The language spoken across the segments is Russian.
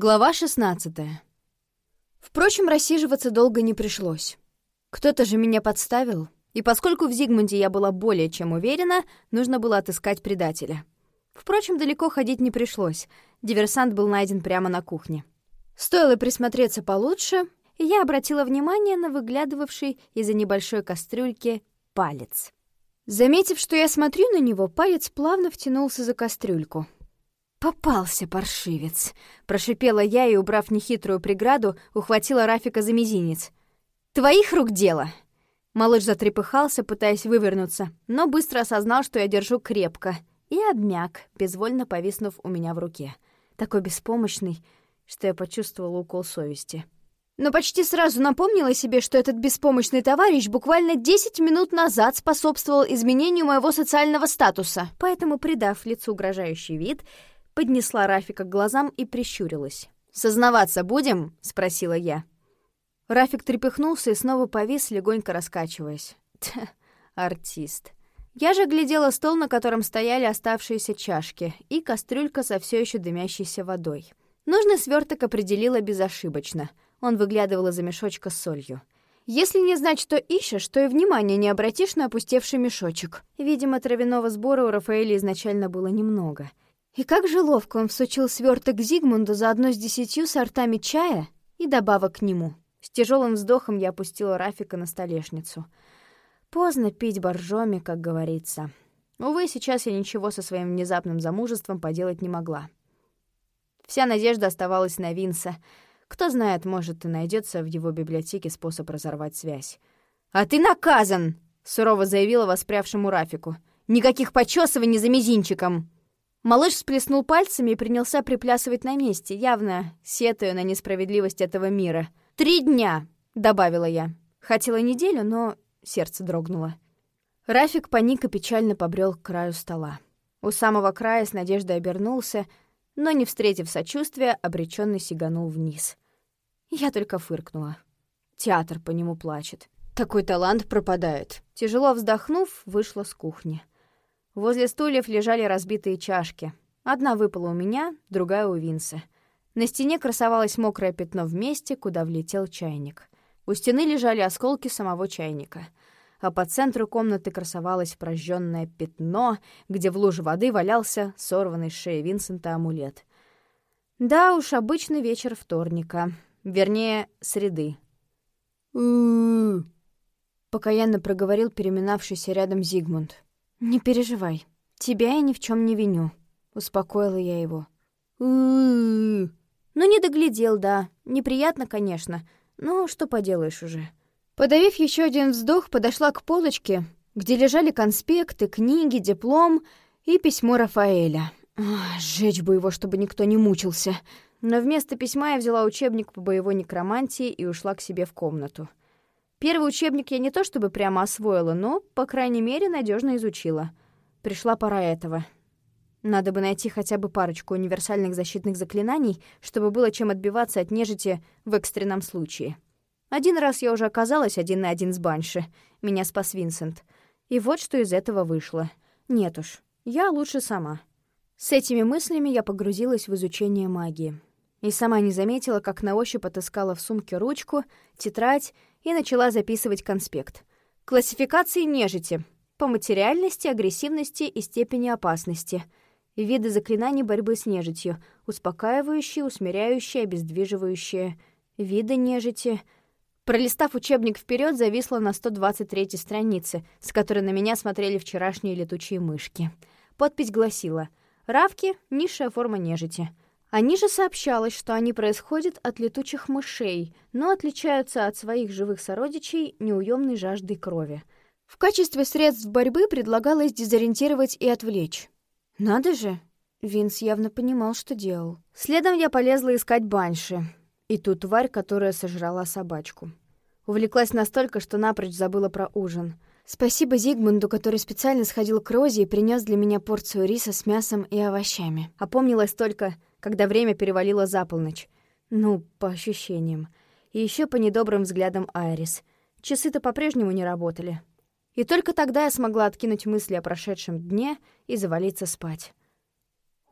Глава 16 Впрочем, рассиживаться долго не пришлось. Кто-то же меня подставил, и поскольку в Зигмунде я была более чем уверена, нужно было отыскать предателя. Впрочем, далеко ходить не пришлось. Диверсант был найден прямо на кухне. Стоило присмотреться получше, и я обратила внимание на выглядывавший из-за небольшой кастрюльки палец. Заметив, что я смотрю на него, палец плавно втянулся за кастрюльку — «Попался, паршивец!» — прошипела я и, убрав нехитрую преграду, ухватила Рафика за мизинец. «Твоих рук дело!» Малыш затрепыхался, пытаясь вывернуться, но быстро осознал, что я держу крепко, и обмяк, безвольно повиснув у меня в руке. Такой беспомощный, что я почувствовала укол совести. Но почти сразу напомнила себе, что этот беспомощный товарищ буквально 10 минут назад способствовал изменению моего социального статуса, поэтому, придав лицу угрожающий вид, поднесла Рафика к глазам и прищурилась. «Сознаваться будем?» — спросила я. Рафик трепыхнулся и снова повис, легонько раскачиваясь. Тх, артист. Я же глядела стол, на котором стояли оставшиеся чашки, и кастрюлька со все еще дымящейся водой. Нужный сверток определила безошибочно. Он выглядывал из-за мешочка с солью. Если не знать, что ищешь, то и внимания не обратишь на опустевший мешочек. Видимо, травяного сбора у Рафаэля изначально было немного — и как же ловко он всучил сверток Зигмунду заодно с десятью сортами чая и добавок к нему. С тяжелым вздохом я опустила Рафика на столешницу. Поздно пить боржоми, как говорится. Увы, сейчас я ничего со своим внезапным замужеством поделать не могла. Вся надежда оставалась на Винса. Кто знает, может, и найдется в его библиотеке способ разорвать связь. «А ты наказан!» — сурово заявила воспрявшему Рафику. «Никаких почесываний за мизинчиком!» Малыш всплеснул пальцами и принялся приплясывать на месте, явно сетуя на несправедливость этого мира. «Три дня!» — добавила я. Хотела неделю, но сердце дрогнуло. Рафик паник и печально побрел к краю стола. У самого края с надеждой обернулся, но, не встретив сочувствия, обреченно сиганул вниз. Я только фыркнула. Театр по нему плачет. Такой талант пропадает. Тяжело вздохнув, вышла с кухни. Возле стульев лежали разбитые чашки. Одна выпала у меня, другая у Винса. На стене красовалось мокрое пятно в месте, куда влетел чайник. У стены лежали осколки самого чайника. А по центру комнаты красовалось прожженное пятно, где в луже воды валялся сорванный с шеи Винсента амулет. Да уж, обычный вечер вторника. Вернее, среды. покаянно проговорил переминавшийся рядом Зигмунд. «Не переживай, тебя я ни в чем не виню», — успокоила я его. «Ну, не доглядел, да. Неприятно, конечно, но что поделаешь уже». Подавив еще один вздох, подошла к полочке, где лежали конспекты, книги, диплом и письмо Рафаэля. Сжечь бы его, чтобы никто не мучился. Но вместо письма я взяла учебник по боевой некромантии и ушла к себе в комнату. Первый учебник я не то чтобы прямо освоила, но, по крайней мере, надежно изучила. Пришла пора этого. Надо бы найти хотя бы парочку универсальных защитных заклинаний, чтобы было чем отбиваться от нежити в экстренном случае. Один раз я уже оказалась один на один с Банши. Меня спас Винсент. И вот что из этого вышло. Нет уж, я лучше сама. С этими мыслями я погрузилась в изучение магии. И сама не заметила, как на ощупь отыскала в сумке ручку, тетрадь и начала записывать конспект. Классификации нежити. По материальности, агрессивности и степени опасности. Виды заклинаний борьбы с нежитью. Успокаивающие, усмиряющие, обездвиживающие. Виды нежити. Пролистав учебник вперед, зависла на 123 странице, с которой на меня смотрели вчерашние летучие мышки. Подпись гласила «Равки — низшая форма нежити». А ниже сообщалось, что они происходят от летучих мышей, но отличаются от своих живых сородичей неуемной жаждой крови. В качестве средств борьбы предлагалось дезориентировать и отвлечь. Надо же! Винс явно понимал, что делал. Следом я полезла искать банши. И ту тварь, которая сожрала собачку. Увлеклась настолько, что напрочь забыла про ужин. Спасибо Зигмунду, который специально сходил к Розе и принес для меня порцию риса с мясом и овощами. Опомнилась только, когда время перевалило за полночь. Ну, по ощущениям. И еще по недобрым взглядам Айрис. Часы-то по-прежнему не работали. И только тогда я смогла откинуть мысли о прошедшем дне и завалиться спать.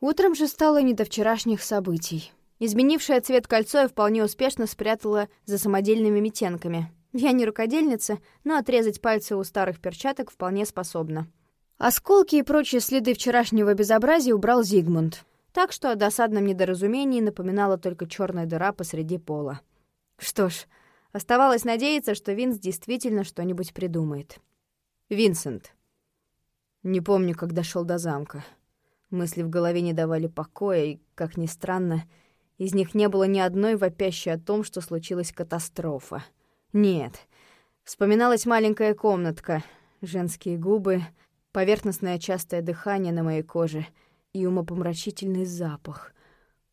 Утром же стало не до вчерашних событий. Изменившее цвет кольцо я вполне успешно спрятала за самодельными метенками. Я не рукодельница, но отрезать пальцы у старых перчаток вполне способна. Осколки и прочие следы вчерашнего безобразия убрал Зигмунд. Так что о досадном недоразумении напоминала только черная дыра посреди пола. Что ж, оставалось надеяться, что Винс действительно что-нибудь придумает. Винсент. Не помню, как дошел до замка. Мысли в голове не давали покоя, и, как ни странно, из них не было ни одной вопящей о том, что случилась катастрофа. Нет. Вспоминалась маленькая комнатка, женские губы, поверхностное частое дыхание на моей коже и умопомрачительный запах.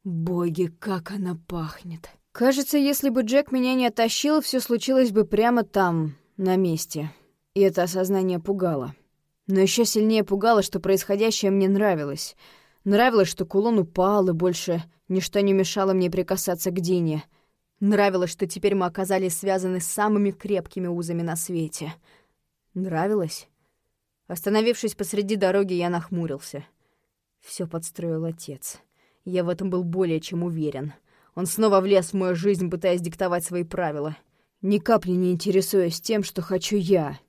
Боги, как она пахнет. Кажется, если бы Джек меня не оттащил, все случилось бы прямо там, на месте. И это осознание пугало. Но еще сильнее пугало, что происходящее мне нравилось — Нравилось, что кулон упал, и больше ничто не мешало мне прикасаться к Дине. Нравилось, что теперь мы оказались связаны с самыми крепкими узами на свете. Нравилось? Остановившись посреди дороги, я нахмурился. Все подстроил отец. Я в этом был более чем уверен. Он снова влез в мою жизнь, пытаясь диктовать свои правила. Ни капли не интересуясь тем, что хочу я.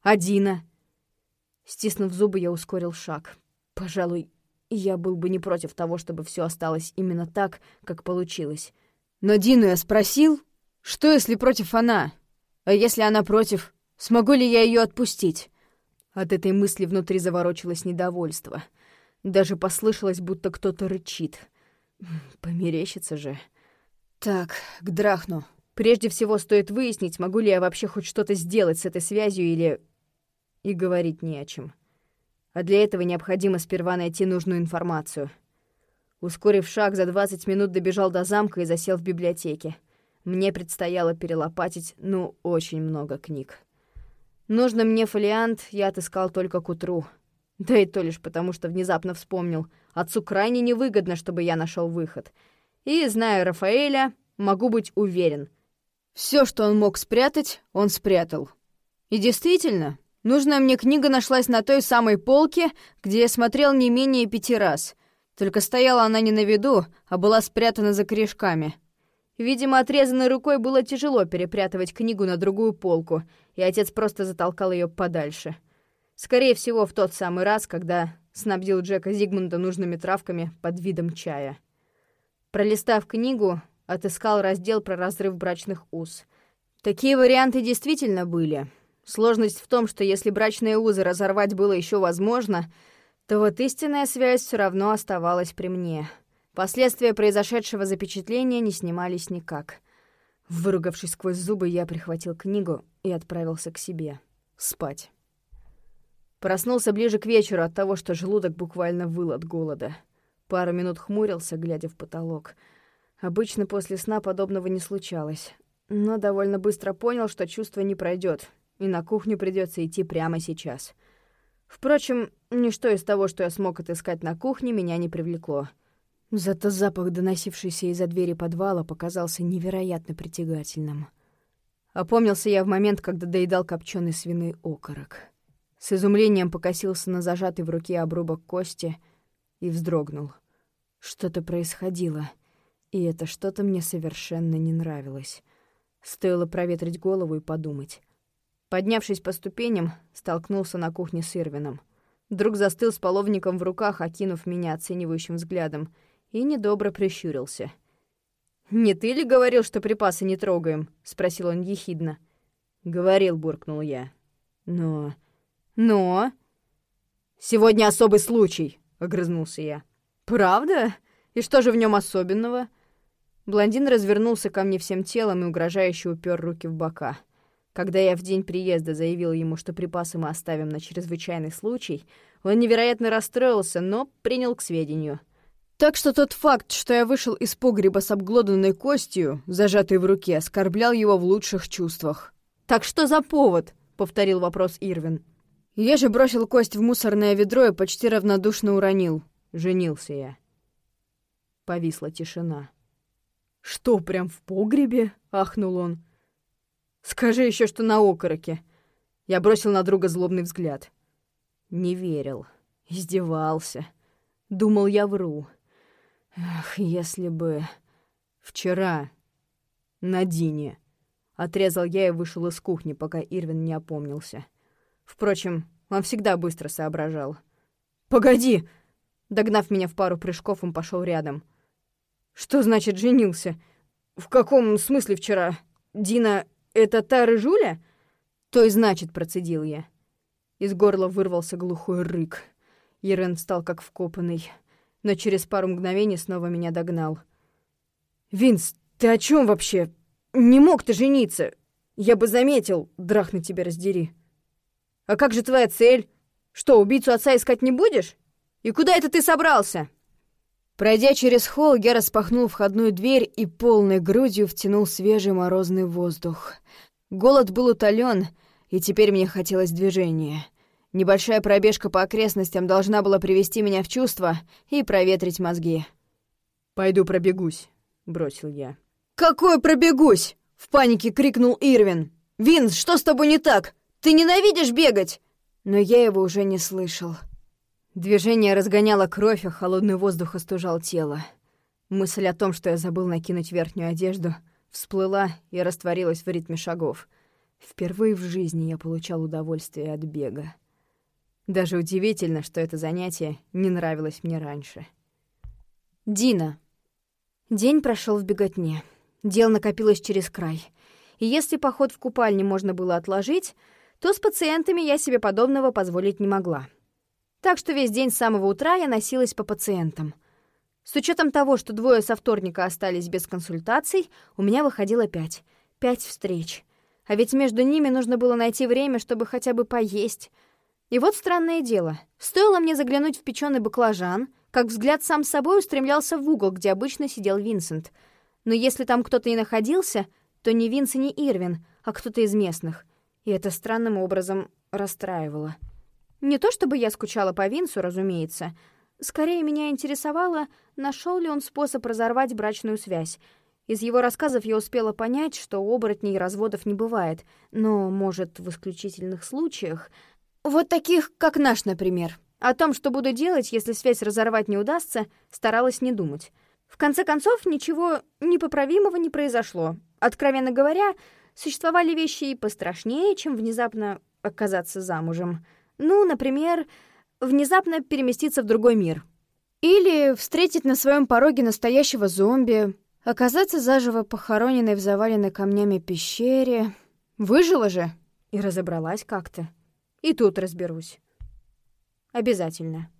Адина. Стиснув зубы, я ускорил шаг. Пожалуй, я был бы не против того, чтобы все осталось именно так, как получилось. Но Дину я спросил, что если против она? А если она против, смогу ли я ее отпустить? От этой мысли внутри заворочилось недовольство. Даже послышалось, будто кто-то рычит. Померещится же. Так, к Драхну. Прежде всего стоит выяснить, могу ли я вообще хоть что-то сделать с этой связью или... И говорить не о чем а для этого необходимо сперва найти нужную информацию. Ускорив шаг, за 20 минут добежал до замка и засел в библиотеке. Мне предстояло перелопатить, ну, очень много книг. Нужно мне фолиант я отыскал только к утру. Да и то лишь потому, что внезапно вспомнил. Отцу крайне невыгодно, чтобы я нашел выход. И, зная Рафаэля, могу быть уверен. Все, что он мог спрятать, он спрятал. И действительно, Нужная мне книга нашлась на той самой полке, где я смотрел не менее пяти раз. Только стояла она не на виду, а была спрятана за корешками. Видимо, отрезанной рукой было тяжело перепрятывать книгу на другую полку, и отец просто затолкал ее подальше. Скорее всего, в тот самый раз, когда снабдил Джека Зигмунда нужными травками под видом чая. Пролистав книгу, отыскал раздел про разрыв брачных уз. Такие варианты действительно были — Сложность в том, что если брачные узы разорвать было еще возможно, то вот истинная связь все равно оставалась при мне. Последствия произошедшего запечатления не снимались никак. Выругавшись сквозь зубы, я прихватил книгу и отправился к себе. Спать. Проснулся ближе к вечеру от того, что желудок буквально выл от голода. Пару минут хмурился, глядя в потолок. Обычно после сна подобного не случалось. Но довольно быстро понял, что чувство не пройдет, и на кухню придется идти прямо сейчас. Впрочем, ничто из того, что я смог отыскать на кухне, меня не привлекло. Зато запах, доносившийся из-за двери подвала, показался невероятно притягательным. Опомнился я в момент, когда доедал копченый свиный окорок. С изумлением покосился на зажатый в руке обрубок кости и вздрогнул. Что-то происходило, и это что-то мне совершенно не нравилось. Стоило проветрить голову и подумать. Поднявшись по ступеням, столкнулся на кухне с Ирвином. Друг застыл с половником в руках, окинув меня оценивающим взглядом, и недобро прищурился. «Не ты ли говорил, что припасы не трогаем?» — спросил он ехидно. «Говорил», — буркнул я. «Но...» «Но...» «Сегодня особый случай», — огрызнулся я. «Правда? И что же в нем особенного?» Блондин развернулся ко мне всем телом и угрожающе упер руки в бока. Когда я в день приезда заявил ему, что припасы мы оставим на чрезвычайный случай, он невероятно расстроился, но принял к сведению. Так что тот факт, что я вышел из погреба с обглоданной костью, зажатой в руке, оскорблял его в лучших чувствах. «Так что за повод?» — повторил вопрос Ирвин. Я же бросил кость в мусорное ведро и почти равнодушно уронил. Женился я. Повисла тишина. «Что, прям в погребе?» — ахнул он. Скажи еще, что на окороке. Я бросил на друга злобный взгляд. Не верил. Издевался. Думал, я вру. Эх, если бы... «Вчера. На Дине». Отрезал я и вышел из кухни, пока Ирвин не опомнился. Впрочем, он всегда быстро соображал. «Погоди!» Догнав меня в пару прыжков, он пошел рядом. «Что значит женился? В каком смысле вчера? Дина — это та рыжуля?» «То и значит», — процедил я. Из горла вырвался глухой рык. Ирен встал как вкопанный, но через пару мгновений снова меня догнал. «Винс, ты о чем вообще? Не мог ты жениться. Я бы заметил, драхны тебя раздери. А как же твоя цель? Что, убийцу отца искать не будешь? И куда это ты собрался?» Пройдя через холл, я распахнул входную дверь и полной грудью втянул свежий морозный воздух. Голод был утолен, и теперь мне хотелось движения. Небольшая пробежка по окрестностям должна была привести меня в чувство и проветрить мозги. «Пойду пробегусь», — бросил я. «Какой пробегусь?» — в панике крикнул Ирвин. «Винс, что с тобой не так? Ты ненавидишь бегать?» Но я его уже не слышал. Движение разгоняло кровь, а холодный воздух остужал тело. Мысль о том, что я забыл накинуть верхнюю одежду, всплыла и растворилась в ритме шагов. Впервые в жизни я получал удовольствие от бега. Даже удивительно, что это занятие не нравилось мне раньше. Дина. День прошел в беготне. Дел накопилось через край. И если поход в купальне можно было отложить, то с пациентами я себе подобного позволить не могла. Так что весь день с самого утра я носилась по пациентам. С учетом того, что двое со вторника остались без консультаций, у меня выходило пять. Пять встреч. А ведь между ними нужно было найти время, чтобы хотя бы поесть. И вот странное дело. Стоило мне заглянуть в печеный баклажан, как взгляд сам собой устремлялся в угол, где обычно сидел Винсент. Но если там кто-то и находился, то не Винс и не Ирвин, а кто-то из местных. И это странным образом расстраивало. Не то чтобы я скучала по Винсу, разумеется. Скорее, меня интересовало, нашел ли он способ разорвать брачную связь. Из его рассказов я успела понять, что оборотней разводов не бывает, но, может, в исключительных случаях... Вот таких, как наш, например. О том, что буду делать, если связь разорвать не удастся, старалась не думать. В конце концов, ничего непоправимого не произошло. Откровенно говоря, существовали вещи и пострашнее, чем внезапно оказаться замужем — ну, например, внезапно переместиться в другой мир. Или встретить на своем пороге настоящего зомби, оказаться заживо похороненной в заваленной камнями пещере. Выжила же и разобралась как-то. И тут разберусь. Обязательно.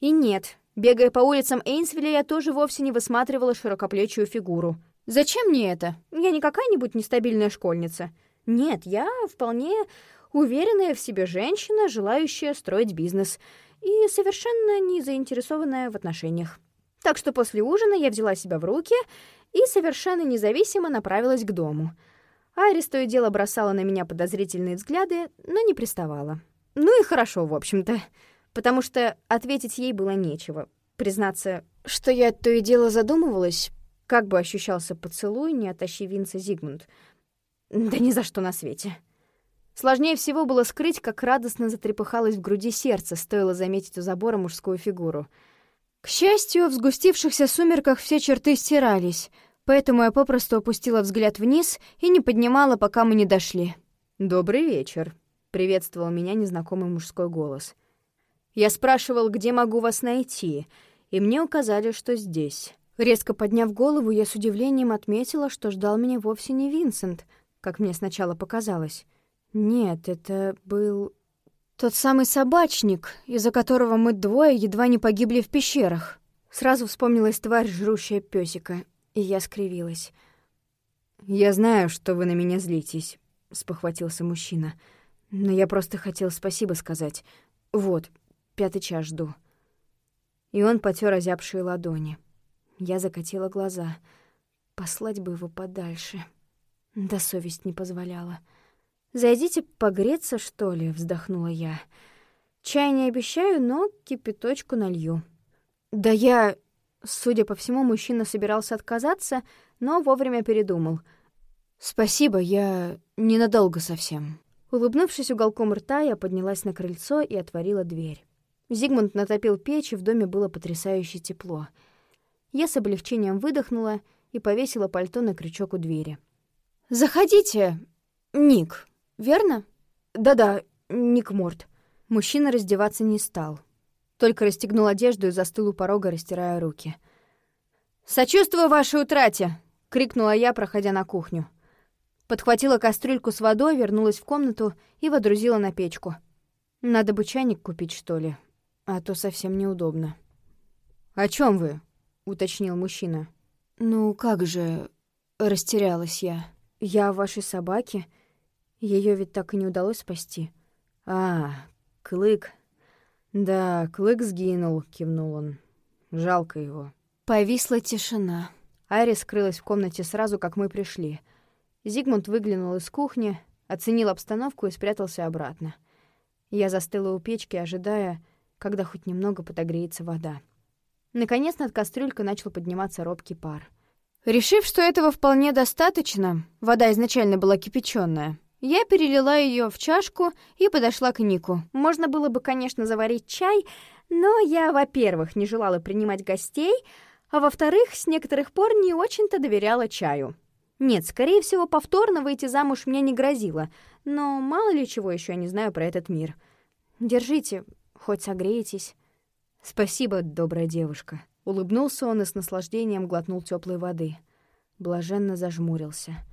И нет, бегая по улицам Эйнсвилля, я тоже вовсе не высматривала широкоплечую фигуру. Зачем мне это? Я не какая-нибудь нестабильная школьница. Нет, я вполне уверенная в себе женщина, желающая строить бизнес и совершенно не заинтересованная в отношениях. Так что после ужина я взяла себя в руки и совершенно независимо направилась к дому. Айрис то и дело бросала на меня подозрительные взгляды, но не приставала. Ну и хорошо, в общем-то, потому что ответить ей было нечего. Признаться, что я то и дело задумывалась, как бы ощущался поцелуй, не оттащи Винца Зигмунд. Да ни за что на свете. Сложнее всего было скрыть, как радостно затрепыхалось в груди сердце, стоило заметить у забора мужскую фигуру. К счастью, в сгустившихся сумерках все черты стирались, поэтому я попросту опустила взгляд вниз и не поднимала, пока мы не дошли. «Добрый вечер», — приветствовал меня незнакомый мужской голос. Я спрашивал, где могу вас найти, и мне указали, что здесь. Резко подняв голову, я с удивлением отметила, что ждал меня вовсе не Винсент, как мне сначала показалось. Нет, это был тот самый собачник, из-за которого мы двое едва не погибли в пещерах. Сразу вспомнилась тварь, жрущая пёсика, и я скривилась. «Я знаю, что вы на меня злитесь», — спохватился мужчина. «Но я просто хотел спасибо сказать. Вот, пятый час жду». И он потер озябшие ладони. Я закатила глаза. Послать бы его подальше. Да совесть не позволяла. «Зайдите погреться, что ли?» — вздохнула я. «Чай не обещаю, но кипяточку налью». «Да я...» Судя по всему, мужчина собирался отказаться, но вовремя передумал. «Спасибо, я ненадолго совсем». Улыбнувшись уголком рта, я поднялась на крыльцо и отворила дверь. Зигмунд натопил печь, и в доме было потрясающе тепло. Я с облегчением выдохнула и повесила пальто на крючок у двери. «Заходите, Ник, верно?» «Да-да, Ник Морт». Мужчина раздеваться не стал. Только расстегнул одежду и застыл у порога, растирая руки. «Сочувствую вашей утрате!» — крикнула я, проходя на кухню. Подхватила кастрюльку с водой, вернулась в комнату и водрузила на печку. Надо бы чайник купить, что ли, а то совсем неудобно. «О чем вы?» — уточнил мужчина. «Ну как же...» — растерялась я. «Я вашей собаке. Ее ведь так и не удалось спасти». «А, Клык. Да, Клык сгинул», — кивнул он. «Жалко его». Повисла тишина. Айри скрылась в комнате сразу, как мы пришли. Зигмунд выглянул из кухни, оценил обстановку и спрятался обратно. Я застыла у печки, ожидая, когда хоть немного подогреется вода. Наконец над кастрюлькой начал подниматься робкий пар. Решив, что этого вполне достаточно, вода изначально была кипяченая, я перелила ее в чашку и подошла к Нику. Можно было бы, конечно, заварить чай, но я, во-первых, не желала принимать гостей, а во-вторых, с некоторых пор не очень-то доверяла чаю. Нет, скорее всего, повторно выйти замуж мне не грозило, но мало ли чего еще я не знаю про этот мир. Держите, хоть согреетесь. Спасибо, добрая девушка. Улыбнулся он и с наслаждением глотнул теплой воды. Блаженно зажмурился.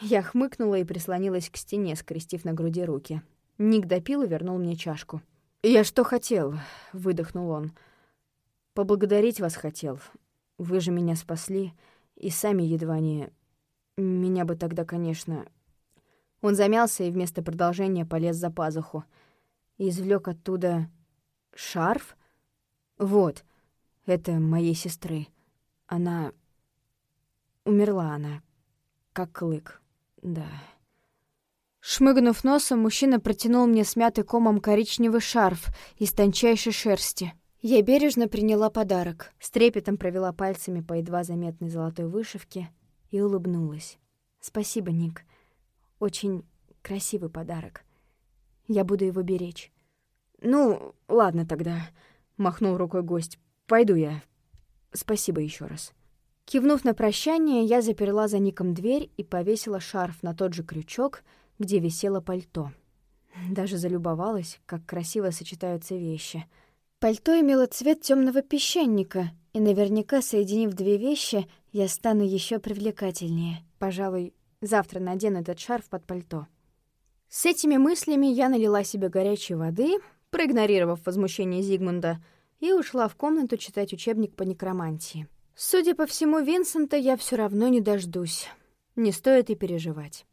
Я хмыкнула и прислонилась к стене, скрестив на груди руки. Ник допил и вернул мне чашку. «Я что хотел?» — выдохнул он. «Поблагодарить вас хотел. Вы же меня спасли, и сами едва не... Меня бы тогда, конечно...» Он замялся и вместо продолжения полез за пазуху. Извлек оттуда... шарф? Вот, это моей сестры. Она... Умерла она, как клык, да. Шмыгнув носом, мужчина протянул мне смятый комом коричневый шарф из тончайшей шерсти. Я бережно приняла подарок, с трепетом провела пальцами по едва заметной золотой вышивке и улыбнулась. «Спасибо, Ник. Очень красивый подарок. Я буду его беречь». «Ну, ладно тогда», — махнул рукой гость. «Пойду я. Спасибо еще раз». Кивнув на прощание, я заперла за Ником дверь и повесила шарф на тот же крючок, где висело пальто. Даже залюбовалась, как красиво сочетаются вещи — Пальто имело цвет темного песчаника, и наверняка, соединив две вещи, я стану еще привлекательнее. Пожалуй, завтра надену этот шарф под пальто. С этими мыслями я налила себе горячей воды, проигнорировав возмущение Зигмунда, и ушла в комнату читать учебник по некромантии. Судя по всему, Винсента я все равно не дождусь. Не стоит и переживать.